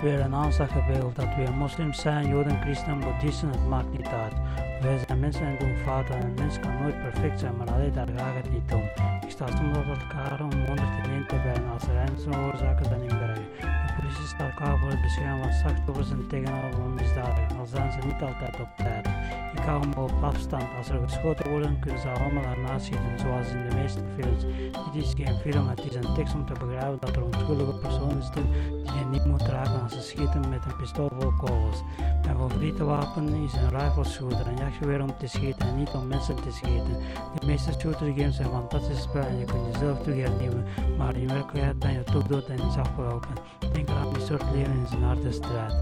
weer een aanslag hebben of dat we moslims zijn, joden, christen, boeddhisten, het maakt niet uit. Wij zijn mensen en doen fouten en een mens kan nooit perfect zijn, maar alleen daar gaat het niet om. Ik sta soms op elkaar om 101 te bellen als er ernstige oorzaken zijn in bergen. Staat klaar voor het beschermen van slachtoffers en tegenover misdadigers, al zijn ze niet altijd op tijd. Ik hou me op afstand. Als er geschoten worden, kunnen ze allemaal ernaast schieten, zoals in de meeste films. Dit is geen film, het is een tekst om te begrijpen dat er onschuldige personen zijn die je niet moet raken als ze schieten met een pistool vol kogels. Mijn favoriete is een rifle shooter, een jachtgeweer om te schieten en niet om mensen te schieten. De meeste shooter games zijn fantastische spellen en je kunt jezelf terug hernieuwen, maar in werkelijkheid ben je toch dood en is afgelopen. Denk eraan, die soort leven in zijn harde strijd.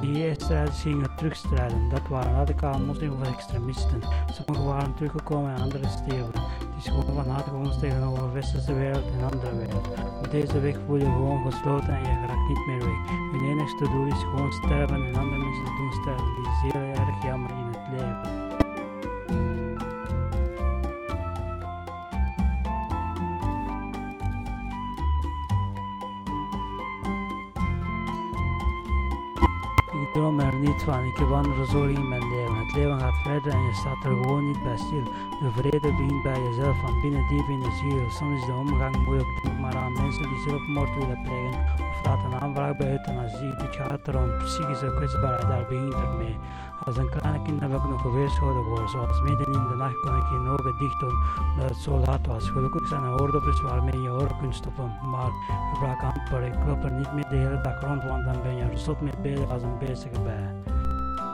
Die strijders gingen terugstrijden, dat waren radicaal moslim of extremisten. Sommigen waren teruggekomen en anderen stierven. Het is gewoon van harte ons tegenover de westerse wereld en andere wereld. Op deze weg voel je gewoon gesloten en je raakt niet meer weg. Hun enigste doel is gewoon sterven en andere mensen doen sterven. Dit is heel erg jammer in het leven. Ik droom er niet van, ik heb andere in mijn leven. Het leven gaat verder en je staat er gewoon niet bij stil. De vrede begint bij jezelf, van binnen diep in de ziel. Soms is de omgang moeilijk, maar aan mensen die zelfmoord willen plegen of laat een aanvraag bij euthanasie. Dit gaat erom psychische kwetsbaarheid, daar begint het mee. Als een kleine kind heb ik nog geweerschoten geworden, zoals midden in de nacht kon ik geen ogen dicht doen, omdat het zo laat was. Gelukkig zijn er oordoppels waarmee je oren kunt stoppen, maar gebruik amper. Ik loop er niet meer de hele dag rond, want dan ben je er zot mee bezig als een bezige bij.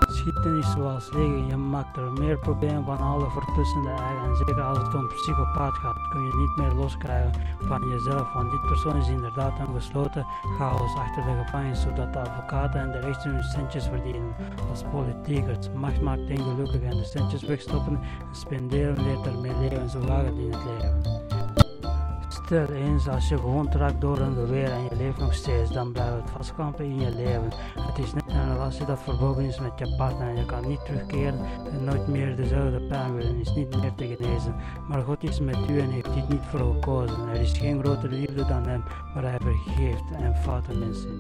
Schieten is zoals liggen, je maakt er meer problemen van alle vertussende eigen. En zeker als het om psychopaat gaat, kun je niet meer loskrijgen van jezelf. Want dit persoon is inderdaad een gesloten chaos achter de gevangenis, zodat de advocaten en de rechters hun centjes verdienen. Als politiekers, macht maakt den gelukkig en de centjes wegstoppen en spenderen leert ermee leven, zo gaat het in het leven. Eens als je gewond raakt door een geweer en je leeft nog steeds, dan blijft het vastklampen in je leven. Het is net een relatie dat verbogen is met je partner en je kan niet terugkeren en nooit meer dezelfde pijn willen, is niet meer te genezen. Maar God is met u en heeft dit niet voor gekozen. Er is geen grotere liefde dan hem, maar hij vergeeft en foute mensen.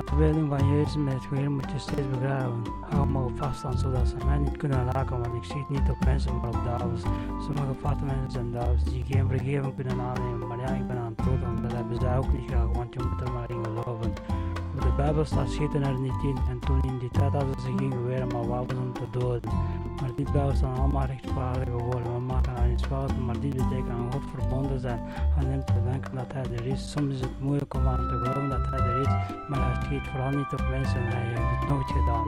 De afbeelding van Jezus met het moet je steeds begraven. Hou me op afstand zodat ze mij niet kunnen raken, want ik schiet niet op mensen maar op duivels. Sommige foute mensen zijn duivels die geen vergeving kunnen aannemen, maar ja, ik ben aan het doden, dat hebben zij ook niet graag, want je moet er maar in geloven. De Bijbel staat schieten er niet in en toen in die tijd hadden ze geen geweren maar wapens om te doden. Maar dit Bijbel staan allemaal rechtvaardige woorden, we maken daar niets fout, maar dit betekent aan God verbonden zijn, aan hem te denken dat hij er is. Soms is het moeilijk om aan te geloven dat hij er is, maar hij schiet vooral niet op mensen en hij heeft het nooit gedaan.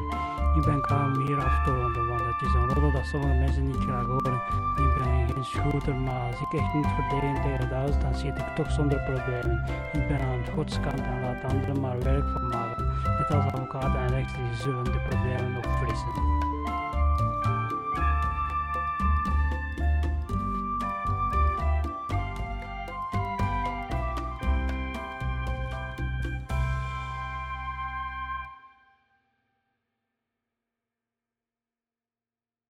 Ik ben klaar om hier af te ronden, want het is een roddel dat sommige mensen niet graag horen. Ik ben geen shooter, maar als ik echt niet verdedig tegen de duizend, dan schiet ik toch zonder problemen. Ik ben aan Gods kant en laat anderen maar werk van maken. Net als advocaten en rechters zullen de problemen opfrissen.